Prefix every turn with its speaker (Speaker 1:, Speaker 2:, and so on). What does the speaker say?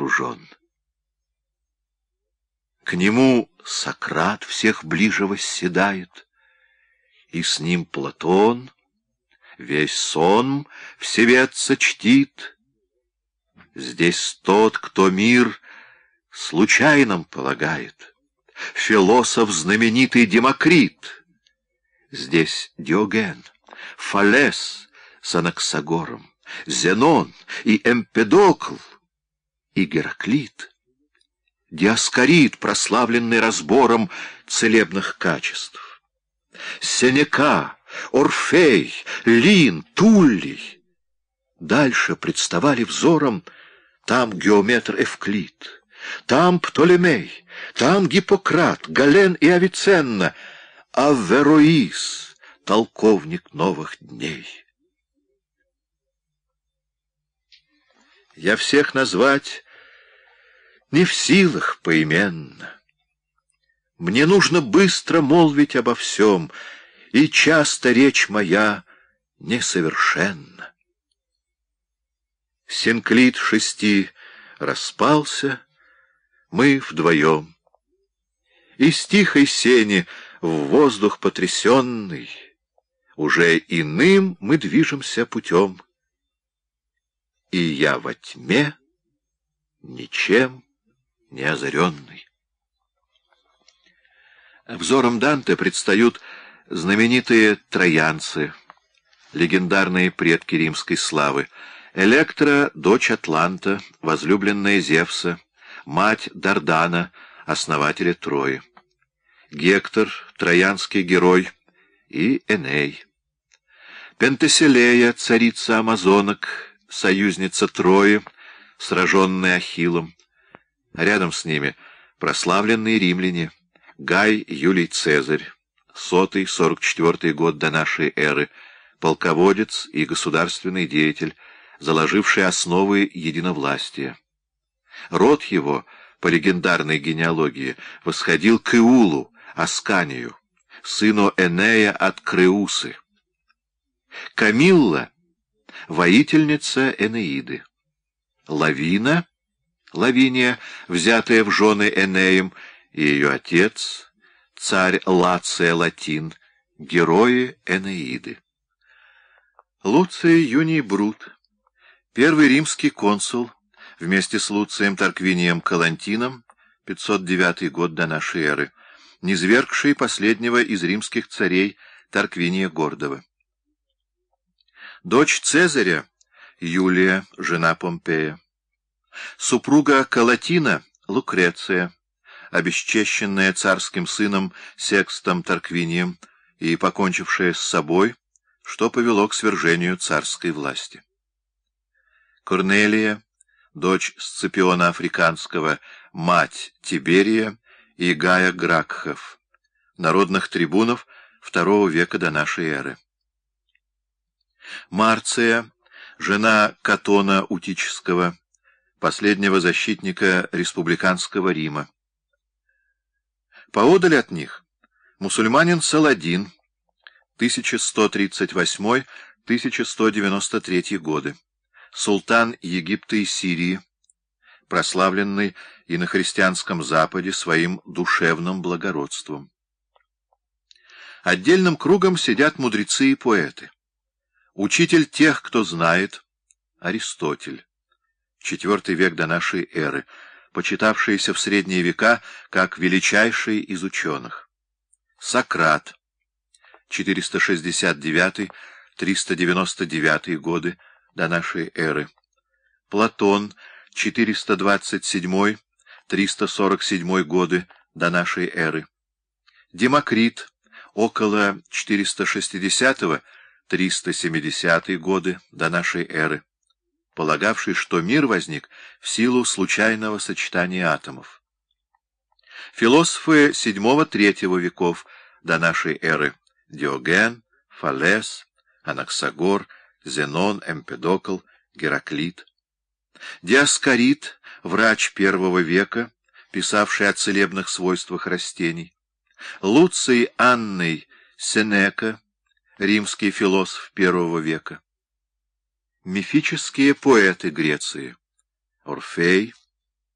Speaker 1: окружен. К нему Сократ всех ближе восседает, и с ним Платон весь сон всеведца чтит. Здесь тот, кто мир случайным полагает, философ знаменитый Демокрит. Здесь Диоген, Фалес с Анаксагором, Зенон и Эмпедокл и Гераклит. Диаскорид, прославленный разбором целебных качеств. Сенека, Орфей, Лин, Туллий. Дальше представали взором там геометр Эвклид, там Птолемей, там Гиппократ, Гален и Авиценна, Авероис, толковник новых дней. Я всех назвать не в силах поименно. Мне нужно быстро молвить обо всем, и часто речь моя несовершенна. Синклит шести распался, мы вдвоем. Из тихой сени в воздух потрясенный Уже иным мы движемся путем. И я во тьме, ничем неозаренный. Взором Данте предстают знаменитые троянцы, легендарные предки римской славы, Электра — дочь Атланта, возлюбленная Зевса, мать Дардана, основателя Трои, Гектор — троянский герой, и Эней. Пентеселея, царица амазонок, союзница Трои, сраженная Ахиллом, Рядом с ними прославленные римляне Гай Юлий Цезарь, сотый, сорок четвертый год до нашей эры, полководец и государственный деятель, заложивший основы единовластия. Род его, по легендарной генеалогии, восходил к Иулу, Асканию, сыну Энея от Креусы. Камилла — воительница Энеиды. Лавина — Лавиния, взятая в жены Энеем, и ее отец, царь Лация Латин, герои Энеиды. Луций Юний Брут, первый римский консул, вместе с Луцием Тарквинием Калантином, 509 год до нашей эры, низвергший последнего из римских царей Тарквиния Гордова. Дочь Цезаря, Юлия, жена Помпея. Супруга Калатина — Лукреция, обесчещенная царским сыном Секстом Тарквинием и покончившая с собой, что повело к свержению царской власти. Корнелия, дочь Сципиона Африканского, мать Тиберия и Гая Гракхов, народных трибунов II века до нашей эры. Марция, жена Катона Утического, последнего защитника республиканского Рима. Поодаль от них мусульманин Саладин, 1138-1193 годы, султан Египта и Сирии, прославленный и на христианском Западе своим душевным благородством. Отдельным кругом сидят мудрецы и поэты. Учитель тех, кто знает, Аристотель. IV век до нашей эры, почитавшийся в средние века как величайший из ученых. Сократ, 469-399 годы до нашей эры. Платон, 427-347 годы до нашей эры. Демокрит, около 460-370 годы до нашей эры полагавший, что мир возник в силу случайного сочетания атомов. Философы VII-III веков до нашей эры Диоген, Фалес, Анаксагор, Зенон, Эмпедокл, Гераклит. Диаскорид, врач первого века, писавший о целебных свойствах растений. Луций Анной Сенека, римский философ первого века мифические поэты Греции. Орфей,